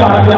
nak